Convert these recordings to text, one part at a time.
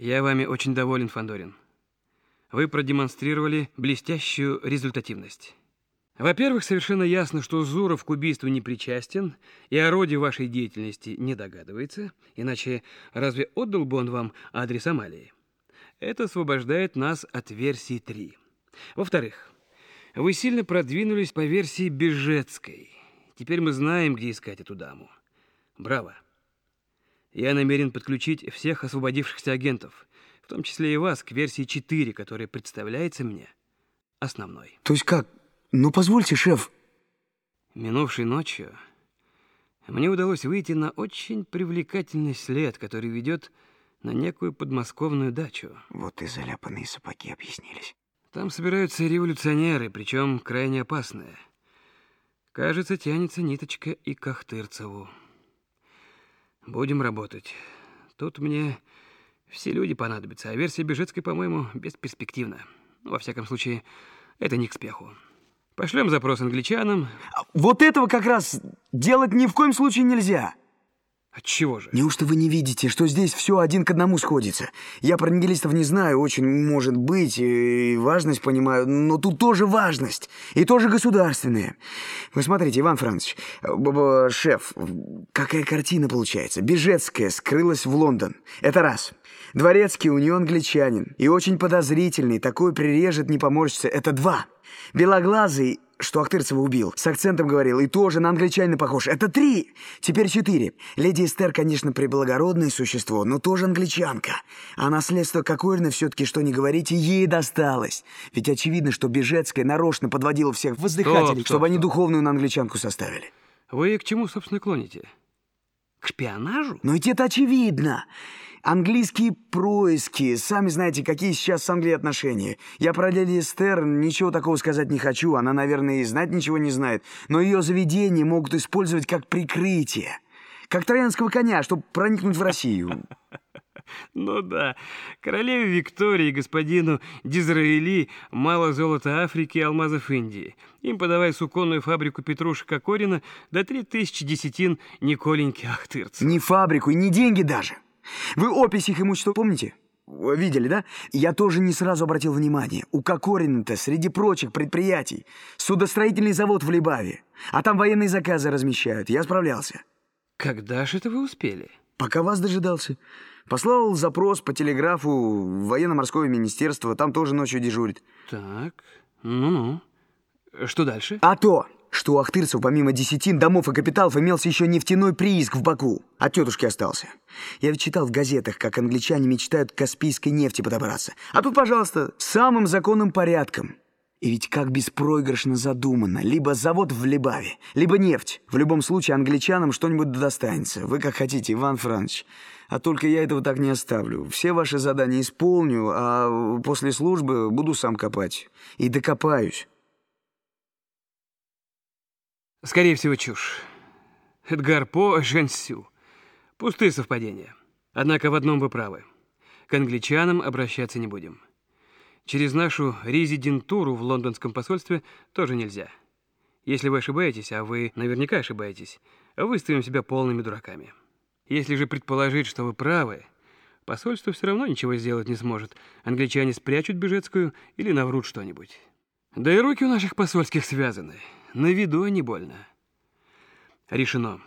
Я вами очень доволен, Фандорин. Вы продемонстрировали блестящую результативность. Во-первых, совершенно ясно, что Зуров к убийству не причастен и о роде вашей деятельности не догадывается, иначе разве отдал бы он вам адрес Амалии? Это освобождает нас от версии 3. Во-вторых, вы сильно продвинулись по версии Бежецкой. Теперь мы знаем, где искать эту даму. Браво. Я намерен подключить всех освободившихся агентов, в том числе и вас, к версии 4, которая представляется мне основной. То есть как? Ну, позвольте, шеф. Минувшей ночью мне удалось выйти на очень привлекательный след, который ведет на некую подмосковную дачу. Вот и заляпанные сапоги объяснились. Там собираются революционеры, причем крайне опасные. Кажется, тянется ниточка и к Ахтырцеву. Будем работать. Тут мне все люди понадобятся, а версия Бежецкой, по-моему, бесперспективна. Во всяком случае, это не к спеху. Пошлем запрос англичанам. Вот этого как раз делать ни в коем случае нельзя. Отчего же? Неужто вы не видите, что здесь все один к одному сходится? Я про нигилистов не знаю, очень может быть, и важность понимаю, но тут тоже важность, и тоже государственная. Вы смотрите, Иван Францович, шеф, какая картина получается. Бежецкая скрылась в Лондон. Это раз. Дворецкий у нее англичанин, и очень подозрительный, такой прирежет, не поморщится. Это два. Белоглазый, что Ахтырцева убил, с акцентом говорил, и тоже на англичанина похож. Это три! Теперь четыре. Леди Эстер, конечно, преблагородное существо, но тоже англичанка. А наследство Кокорина все-таки, что не говорите, ей досталось. Ведь очевидно, что Бежецкая нарочно подводила всех воздыхателей, Стоп, стоп, чтобы они духовную на англичанку составили. Вы к чему, собственно, клоните? К шпионажу? Но ведь это очевидно. Английские происки. Сами знаете, какие сейчас с Англией отношения. Я про леди Эстер ничего такого сказать не хочу. Она, наверное, и знать ничего не знает. Но ее заведения могут использовать как прикрытие. Как троянского коня, чтобы проникнуть в Россию. Ну да, королеве Виктории и господину Дизраэли мало золота Африки и алмазов Индии. Им подавай суконную фабрику Петруша Кокорина до три тысячи десятин Николеньки Ахтырца. Ни фабрику и ни деньги даже. Вы опись их имущества помните? Видели, да? Я тоже не сразу обратил внимание. У Кокорина-то среди прочих предприятий судостроительный завод в Либаве. А там военные заказы размещают. Я справлялся. Когда же это вы успели? Пока вас дожидался. Послал запрос по телеграфу в военно-морское министерство. Там тоже ночью дежурит. Так, ну-ну. Что дальше? А то, что у Ахтырцев помимо десятин, домов и капиталов имелся еще нефтяной прииск в Баку. От тетушки остался. Я ведь читал в газетах, как англичане мечтают к Каспийской нефти подобраться. А тут, пожалуйста, самым законным порядком. И ведь как беспроигрышно задумано. Либо завод в Либаве, либо нефть. В любом случае англичанам что-нибудь достанется. Вы как хотите, Иван Францович. А только я этого так не оставлю. Все ваши задания исполню, а после службы буду сам копать. И докопаюсь. Скорее всего, чушь. Эдгар По, Жен Сю. Пустые совпадения. Однако в одном вы правы. К англичанам обращаться не будем. Через нашу резидентуру в лондонском посольстве тоже нельзя. Если вы ошибаетесь, а вы наверняка ошибаетесь, выставим себя полными дураками. Если же предположить, что вы правы, посольство все равно ничего сделать не сможет. Англичане спрячут Бежецкую или наврут что-нибудь. Да и руки у наших посольских связаны. На виду, а не больно. Решено.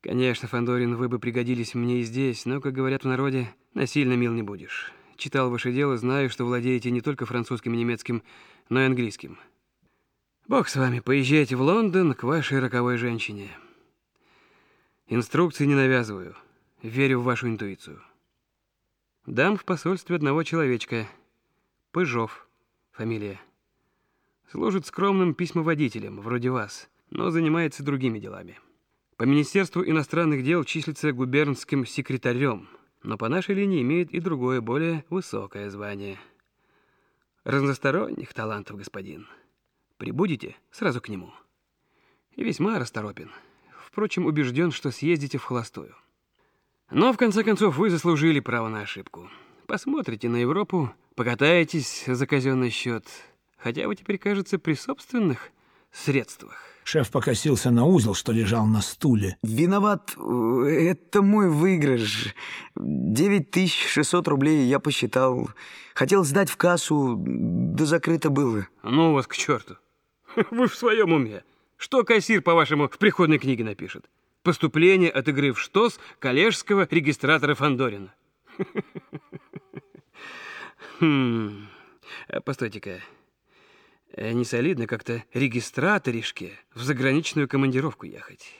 Конечно, Фандорин, вы бы пригодились мне и здесь, но, как говорят в народе, насильно мил не будешь. Читал ваше дело, знаю, что владеете не только французским и немецким, но и английским. Бог с вами, поезжайте в Лондон к вашей роковой женщине. Инструкции не навязываю, верю в вашу интуицию. Дам в посольстве одного человечка. Пыжов, фамилия. Служит скромным письмоводителем, вроде вас, но занимается другими делами. По Министерству иностранных дел числится губернским секретарем, но по нашей линии имеет и другое, более высокое звание. Разносторонних талантов, господин. Прибудете сразу к нему. И весьма расторопен. Впрочем, убежден, что съездите в холостую. Но, в конце концов, вы заслужили право на ошибку. Посмотрите на Европу, покатаетесь за казенный счет, хотя вы теперь, кажется, при собственных средствах. Шеф покосился на узел, что лежал на стуле. Виноват, э, это мой выигрыш. 9600 рублей я посчитал. Хотел сдать в кассу, да закрыто было. Ну вас к черту. Вы в своем уме. Что кассир, по-вашему, в приходной книге напишет? Поступление от игры в ШТОС коллежского регистратора Фандорина. Хм. Постойте-ка. Не солидно как-то регистраторишке в заграничную командировку ехать.